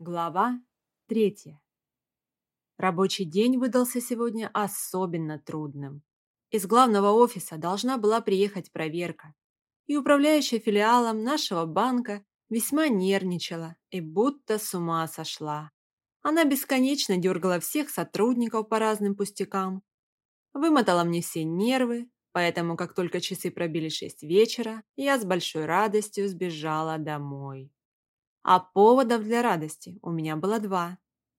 Глава третья. Рабочий день выдался сегодня особенно трудным. Из главного офиса должна была приехать проверка, и управляющая филиалом нашего банка весьма нервничала и будто с ума сошла. Она бесконечно дергала всех сотрудников по разным пустякам, вымотала мне все нервы, поэтому как только часы пробили шесть вечера, я с большой радостью сбежала домой. А поводов для радости у меня было два.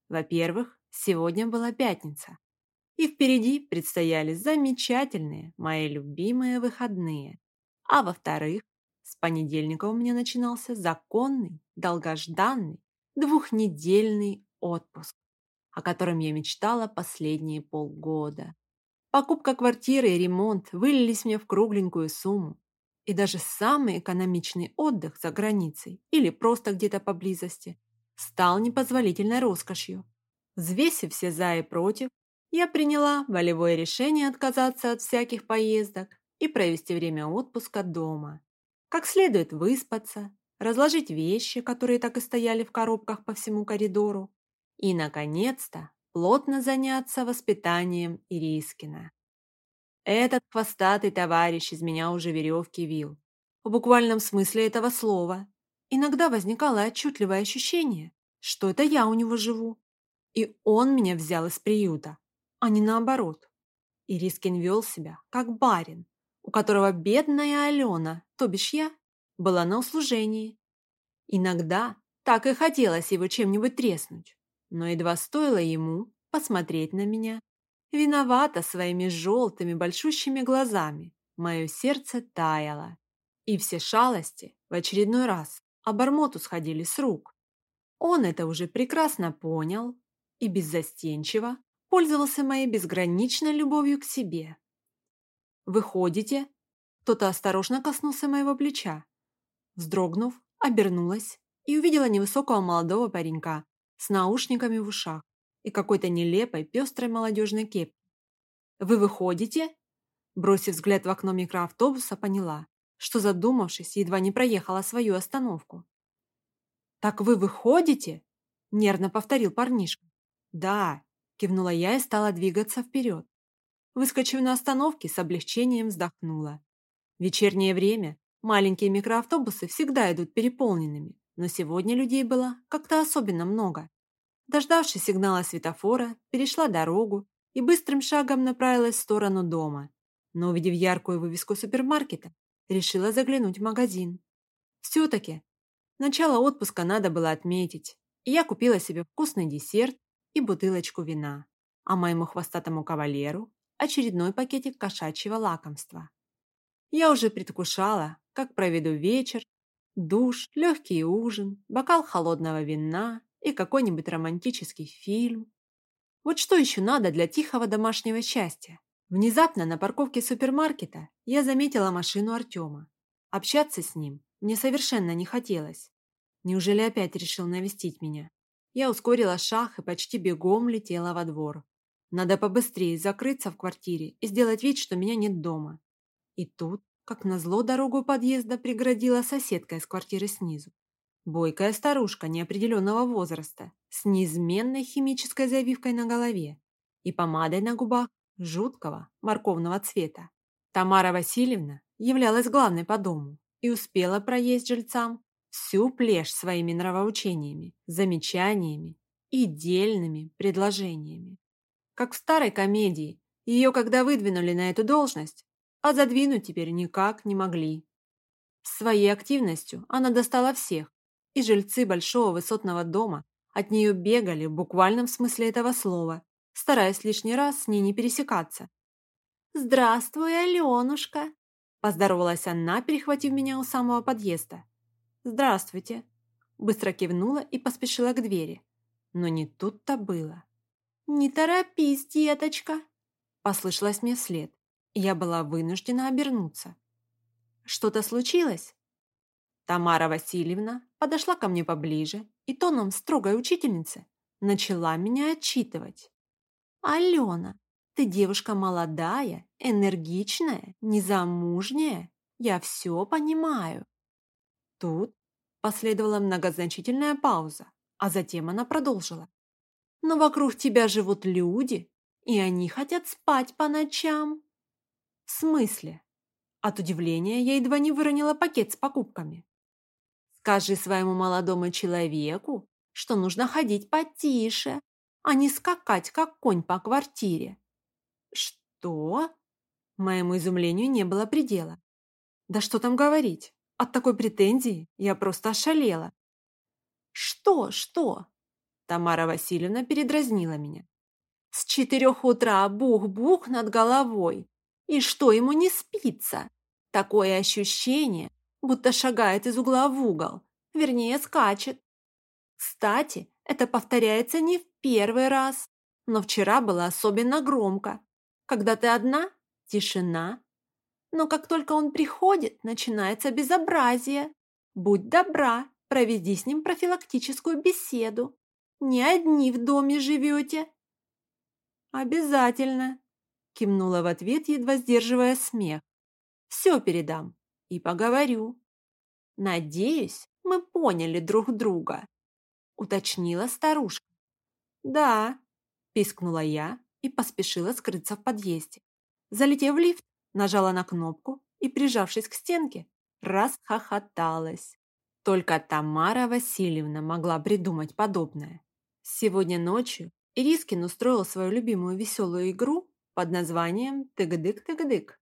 Во-первых, сегодня была пятница. И впереди предстояли замечательные, мои любимые выходные. А во-вторых, с понедельника у меня начинался законный, долгожданный, двухнедельный отпуск, о котором я мечтала последние полгода. Покупка квартиры и ремонт вылились мне в кругленькую сумму, и даже самый экономичный отдых за границей или просто где-то поблизости стал непозволительной роскошью. Взвесив все за и против, я приняла волевое решение отказаться от всяких поездок и провести время отпуска дома. Как следует выспаться, разложить вещи, которые так и стояли в коробках по всему коридору, и, наконец-то, плотно заняться воспитанием Ирискина. Этот хвостатый товарищ из меня уже веревки вил. В буквальном смысле этого слова. Иногда возникало отчетливое ощущение, что это я у него живу. И он меня взял из приюта, а не наоборот. Ирискин вел себя, как барин, у которого бедная Алена, то бишь я, была на услужении. Иногда так и хотелось его чем-нибудь треснуть, но едва стоило ему посмотреть на меня, Виновата своими желтыми большущими глазами. Мое сердце таяло. И все шалости в очередной раз обормоту сходили с рук. Он это уже прекрасно понял и беззастенчиво пользовался моей безграничной любовью к себе. «Выходите?» Кто-то осторожно коснулся моего плеча. Вздрогнув, обернулась и увидела невысокого молодого паренька с наушниками в ушах и какой-то нелепой пестрой молодежной кепки. «Вы выходите?» Бросив взгляд в окно микроавтобуса, поняла, что, задумавшись, едва не проехала свою остановку. «Так вы выходите?» – нервно повторил парнишка. «Да», – кивнула я и стала двигаться вперед. Выскочив на остановке, с облегчением вздохнула. Вечернее время маленькие микроавтобусы всегда идут переполненными, но сегодня людей было как-то особенно много. Дождавшись сигнала светофора, перешла дорогу и быстрым шагом направилась в сторону дома. Но, увидев яркую вывеску супермаркета, решила заглянуть в магазин. Все-таки начало отпуска надо было отметить, и я купила себе вкусный десерт и бутылочку вина, а моему хвостатому кавалеру очередной пакетик кошачьего лакомства. Я уже предвкушала, как проведу вечер, душ, легкий ужин, бокал холодного вина и какой-нибудь романтический фильм. Вот что еще надо для тихого домашнего счастья? Внезапно на парковке супермаркета я заметила машину Артема. Общаться с ним мне совершенно не хотелось. Неужели опять решил навестить меня? Я ускорила шаг и почти бегом летела во двор. Надо побыстрее закрыться в квартире и сделать вид, что меня нет дома. И тут, как назло, дорогу подъезда преградила соседка из квартиры снизу. Бойкая старушка неопределенного возраста с неизменной химической завивкой на голове и помадой на губах жуткого морковного цвета. Тамара Васильевна являлась главной по дому и успела проесть жильцам всю плешь своими нравоучениями, замечаниями и дельными предложениями. Как в старой комедии, ее когда выдвинули на эту должность, а задвинуть теперь никак не могли. Своей активностью она достала всех, и жильцы большого высотного дома от нее бегали в буквальном смысле этого слова, стараясь лишний раз с ней не пересекаться. «Здравствуй, Аленушка!» – поздоровалась она, перехватив меня у самого подъезда. «Здравствуйте!» – быстро кивнула и поспешила к двери. Но не тут-то было. «Не торопись, деточка!» – послышалось мне вслед, и я была вынуждена обернуться. «Что-то случилось?» Тамара Васильевна подошла ко мне поближе и тоном строгой учительницы начала меня отчитывать. «Алена, ты девушка молодая, энергичная, незамужняя. Я все понимаю». Тут последовала многозначительная пауза, А затем она продолжила. «Но вокруг тебя живут люди, и они хотят спать по ночам». «В смысле?» От удивления я едва не выронила пакет с покупками. «Скажи своему молодому человеку, что нужно ходить потише, а не скакать, как конь по квартире». «Что?» Моему изумлению не было предела. «Да что там говорить? От такой претензии я просто ошалела». «Что, что?» Тамара Васильевна передразнила меня. «С четырех утра бух-бух над головой. И что ему не спится? Такое ощущение, будто шагает из угла в угол, вернее, скачет. Кстати, это повторяется не в первый раз, но вчера было особенно громко. Когда ты одна – тишина. Но как только он приходит, начинается безобразие. Будь добра, проведи с ним профилактическую беседу. Не одни в доме живете. Обязательно, кивнула в ответ, едва сдерживая смех. Все передам и поговорю. Надеюсь, мы поняли друг друга, уточнила старушка. Да, пискнула я и поспешила скрыться в подъезде. Залетев в лифт, нажала на кнопку и, прижавшись к стенке, расхохоталась. Только Тамара Васильевна могла придумать подобное. Сегодня ночью Ирискин устроил свою любимую веселую игру под названием «Тыгдык-тыгдык».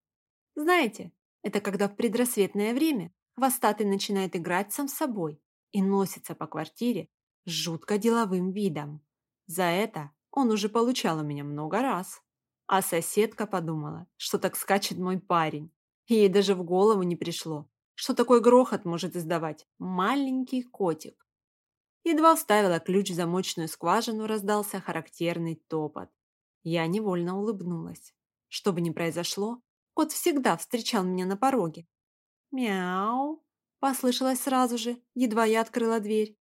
Знаете, это когда в предрассветное время хвостатый начинает играть сам собой и носится по квартире с жутко деловым видом. За это он уже получал у меня много раз. А соседка подумала, что так скачет мой парень. Ей даже в голову не пришло, что такой грохот может издавать маленький котик. Едва вставила ключ в замочную скважину, раздался характерный топот. Я невольно улыбнулась. Что бы ни произошло, кот всегда встречал меня на пороге. «Мяу!» – послышалось сразу же, едва я открыла дверь.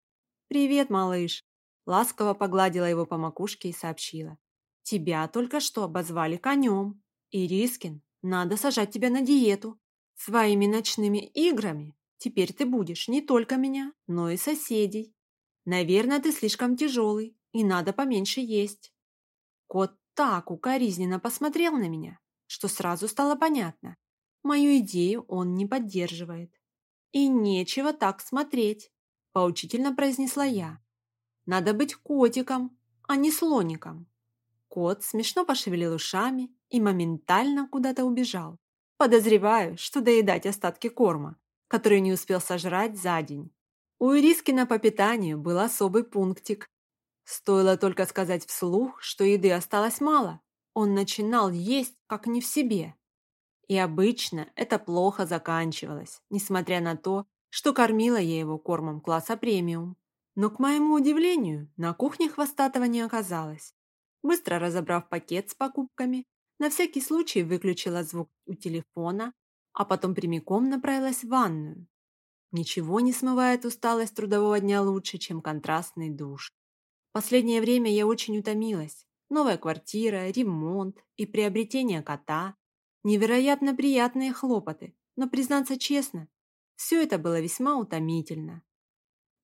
«Привет, малыш!» Ласково погладила его по макушке и сообщила. «Тебя только что обозвали конем. Ирискин, надо сажать тебя на диету. Своими ночными играми теперь ты будешь не только меня, но и соседей. Наверное, ты слишком тяжелый, и надо поменьше есть». Кот так укоризненно посмотрел на меня, что сразу стало понятно. Мою идею он не поддерживает. «И нечего так смотреть», – поучительно произнесла я. Надо быть котиком, а не слоником. Кот смешно пошевелил ушами и моментально куда-то убежал. Подозреваю, что доедать остатки корма, который не успел сожрать за день. У Ирискина по питанию был особый пунктик. Стоило только сказать вслух, что еды осталось мало. Он начинал есть как не в себе. И обычно это плохо заканчивалось, несмотря на то, что кормила я его кормом класса премиум. Но, к моему удивлению, на кухне хвостатого не оказалось. Быстро разобрав пакет с покупками, на всякий случай выключила звук у телефона, а потом прямиком направилась в ванную. Ничего не смывает усталость трудового дня лучше, чем контрастный душ. Последнее время я очень утомилась. Новая квартира, ремонт и приобретение кота. Невероятно приятные хлопоты, но, признаться честно, все это было весьма утомительно.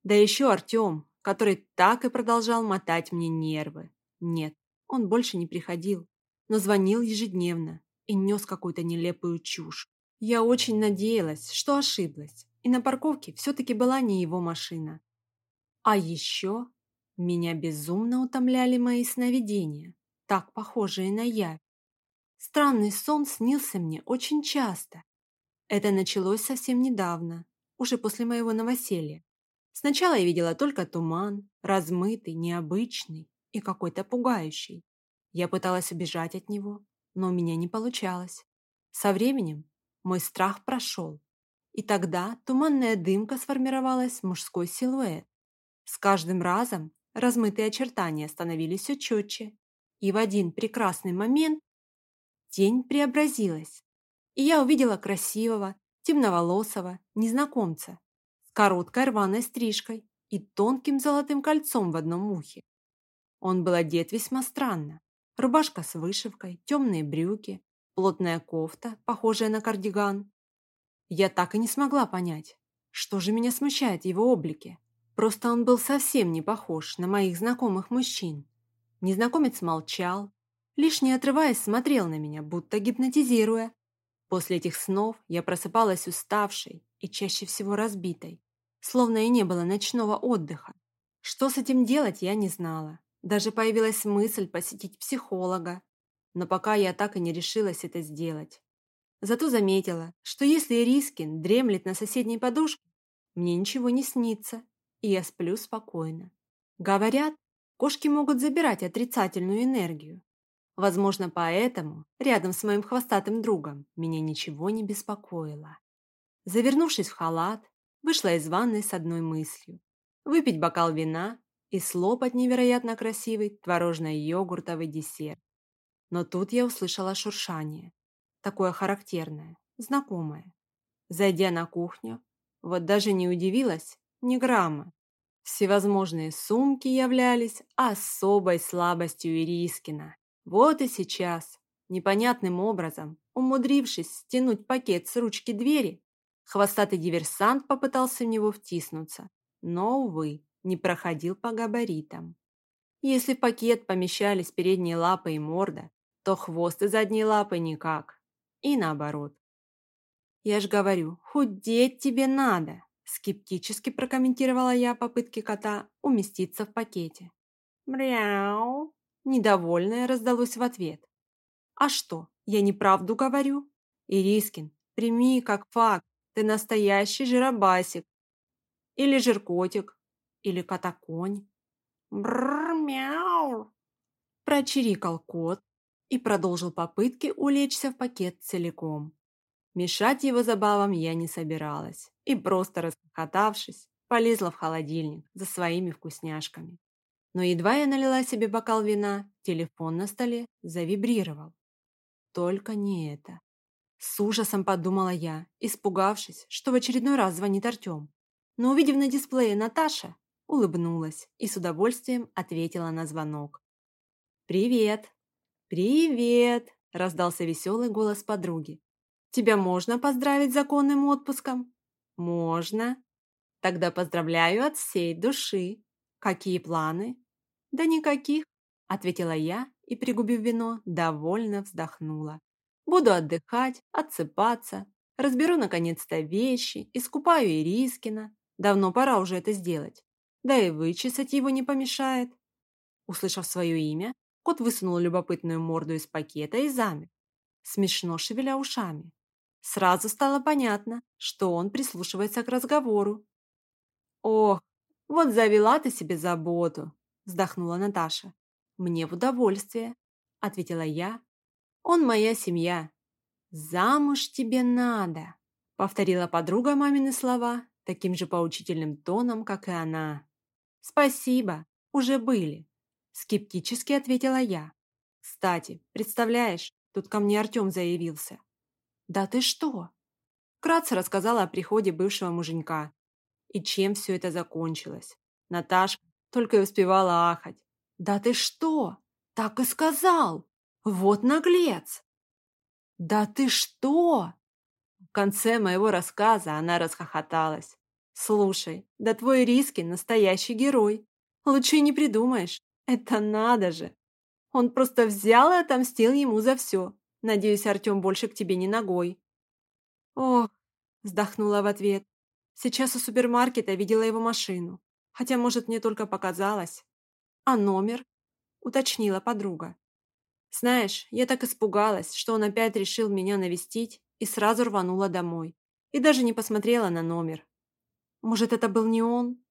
Да еще Артем, который так и продолжал мотать мне нервы. Нет, он больше не приходил, но звонил ежедневно и нес какую-то нелепую чушь. Я очень надеялась, что ошиблась, и на парковке все-таки была не его машина. А еще меня безумно утомляли мои сновидения, так похожие на явь. Странный сон снился мне очень часто. Это началось совсем недавно, уже после моего новоселья. Сначала я видела только туман, размытый, необычный и какой-то пугающий. Я пыталась убежать от него, но у меня не получалось. Со временем мой страх прошел, и тогда туманная дымка сформировалась в мужской силуэт. С каждым разом размытые очертания становились все четче, и в один прекрасный момент тень преобразилась, и я увидела красивого, темноволосого незнакомца короткой рваной стрижкой и тонким золотым кольцом в одном ухе. Он был одет весьма странно. Рубашка с вышивкой, темные брюки, плотная кофта, похожая на кардиган. Я так и не смогла понять, что же меня смущает в его облике. Просто он был совсем не похож на моих знакомых мужчин. Незнакомец молчал, лишь не отрываясь смотрел на меня, будто гипнотизируя. После этих снов я просыпалась уставшей и чаще всего разбитой, словно и не было ночного отдыха. Что с этим делать, я не знала. Даже появилась мысль посетить психолога, но пока я так и не решилась это сделать. Зато заметила, что если Рискин дремлет на соседней подушке, мне ничего не снится, и я сплю спокойно. Говорят, кошки могут забирать отрицательную энергию. Возможно, поэтому рядом с моим хвостатым другом меня ничего не беспокоило. Завернувшись в халат, вышла из ванной с одной мыслью – выпить бокал вина и слопать невероятно красивый творожно-йогуртовый десерт. Но тут я услышала шуршание, такое характерное, знакомое. Зайдя на кухню, вот даже не удивилась, ни грамма. Всевозможные сумки являлись особой слабостью Ирискина. Вот и сейчас, непонятным образом, умудрившись стянуть пакет с ручки двери, хвостатый диверсант попытался в него втиснуться, но, увы, не проходил по габаритам. Если в пакет помещались передние лапы и морда, то хвост и задние лапы никак. И наоборот. «Я ж говорю, худеть тебе надо!» Скептически прокомментировала я попытки кота уместиться в пакете. «Мряу!» Недовольное раздалось в ответ. «А что, я неправду говорю?» «Ирискин, прими как факт, ты настоящий жиробасик. Или жиркотик, или котоконь». «Бррр-мяу!» Прочирикал кот и продолжил попытки улечься в пакет целиком. Мешать его забавам я не собиралась и просто расхохотавшись, полезла в холодильник за своими вкусняшками. Но едва я налила себе бокал вина, телефон на столе завибрировал. Только не это. С ужасом подумала я, испугавшись, что в очередной раз звонит Артем. Но увидев на дисплее Наташа, улыбнулась и с удовольствием ответила на звонок. «Привет!» «Привет!» – раздался веселый голос подруги. Тебя можно поздравить законным отпуском? Можно. Тогда поздравляю от всей души. Какие планы? Да никаких, ответила я и, пригубив вино, довольно вздохнула. Буду отдыхать, отсыпаться, разберу наконец-то вещи, искупаю Ирискина. Давно пора уже это сделать. Да и вычесать его не помешает. Услышав свое имя, кот высунул любопытную морду из пакета и замер, смешно шевеля ушами. Сразу стало понятно, что он прислушивается к разговору. «Ох, вот завела ты себе заботу», – вздохнула Наташа. «Мне в удовольствие», – ответила я. «Он моя семья». «Замуж тебе надо», – повторила подруга мамины слова таким же поучительным тоном, как и она. «Спасибо, уже были», – скептически ответила я. «Кстати, представляешь, тут ко мне Артем заявился. «Да ты что?» Вкратце рассказала о приходе бывшего муженька. И чем все это закончилось. Наташка только и успевала ахать. «Да ты что? Так и сказал! Вот наглец!» «Да ты что?» В конце моего рассказа она расхохоталась. «Слушай, да твой Риски настоящий герой. Лучше не придумаешь. Это надо же! Он просто взял и отомстил ему за все. Надеюсь, Артем больше к тебе не ногой». «Ох», – вздохнула в ответ. «Сейчас у супермаркета видела его машину. Хотя, может, мне только показалось». «А номер?» – уточнила подруга. «Знаешь, я так испугалась, что он опять решил меня навестить и сразу рванула домой. И даже не посмотрела на номер. Может, это был не он?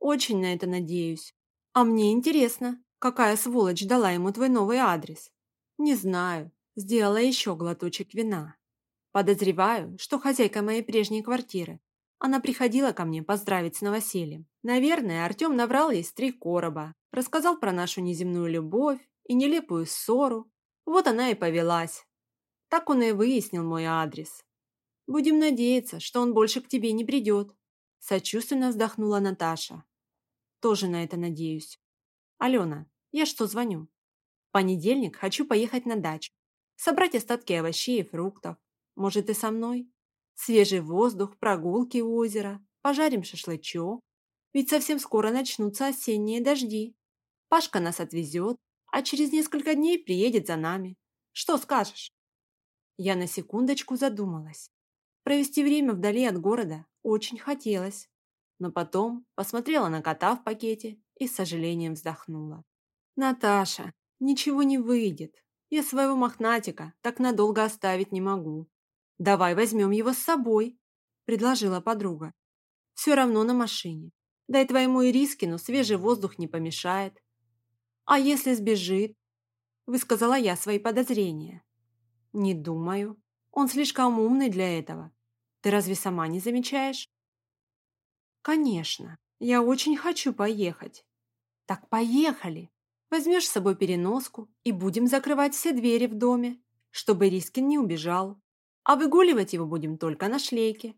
Очень на это надеюсь. А мне интересно, какая сволочь дала ему твой новый адрес? Не знаю. Сделала еще глоточек вина. Подозреваю, что хозяйка моей прежней квартиры. Она приходила ко мне поздравить с новосельем. Наверное, Артем наврал ей с три короба, рассказал про нашу неземную любовь и нелепую ссору. Вот она и повелась. Так он и выяснил мой адрес. Будем надеяться, что он больше к тебе не придет. Сочувственно вздохнула Наташа. Тоже на это надеюсь. Алена, я что звоню? В понедельник хочу поехать на дачу собрать остатки овощей и фруктов. Может, и со мной? Свежий воздух, прогулки у озера, пожарим шашлычок. ведь совсем скоро начнутся осенние дожди. Пашка нас отвезет, а через несколько дней приедет за нами. Что скажешь?» Я на секундочку задумалась. Провести время вдали от города очень хотелось, но потом посмотрела на кота в пакете и с сожалением вздохнула. «Наташа, ничего не выйдет. Я своего мохнатика так надолго оставить не могу. Давай возьмем его с собой», – предложила подруга. «Все равно на машине. Да и твоему Ирискину свежий воздух не помешает. А если сбежит?» – высказала я свои подозрения. «Не думаю. Он слишком умный для этого. Ты разве сама не замечаешь?» «Конечно. Я очень хочу поехать». «Так поехали!» Возьмешь с собой переноску и будем закрывать все двери в доме, чтобы Рискин не убежал. А выгуливать его будем только на шлейке».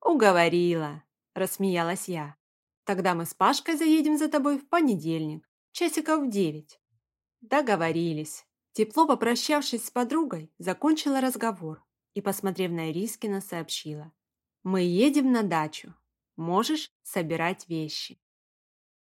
«Уговорила», – рассмеялась я. «Тогда мы с Пашкой заедем за тобой в понедельник, часиков в девять». Договорились. Тепло попрощавшись с подругой, закончила разговор и, посмотрев на Ирискина, сообщила. «Мы едем на дачу. Можешь собирать вещи».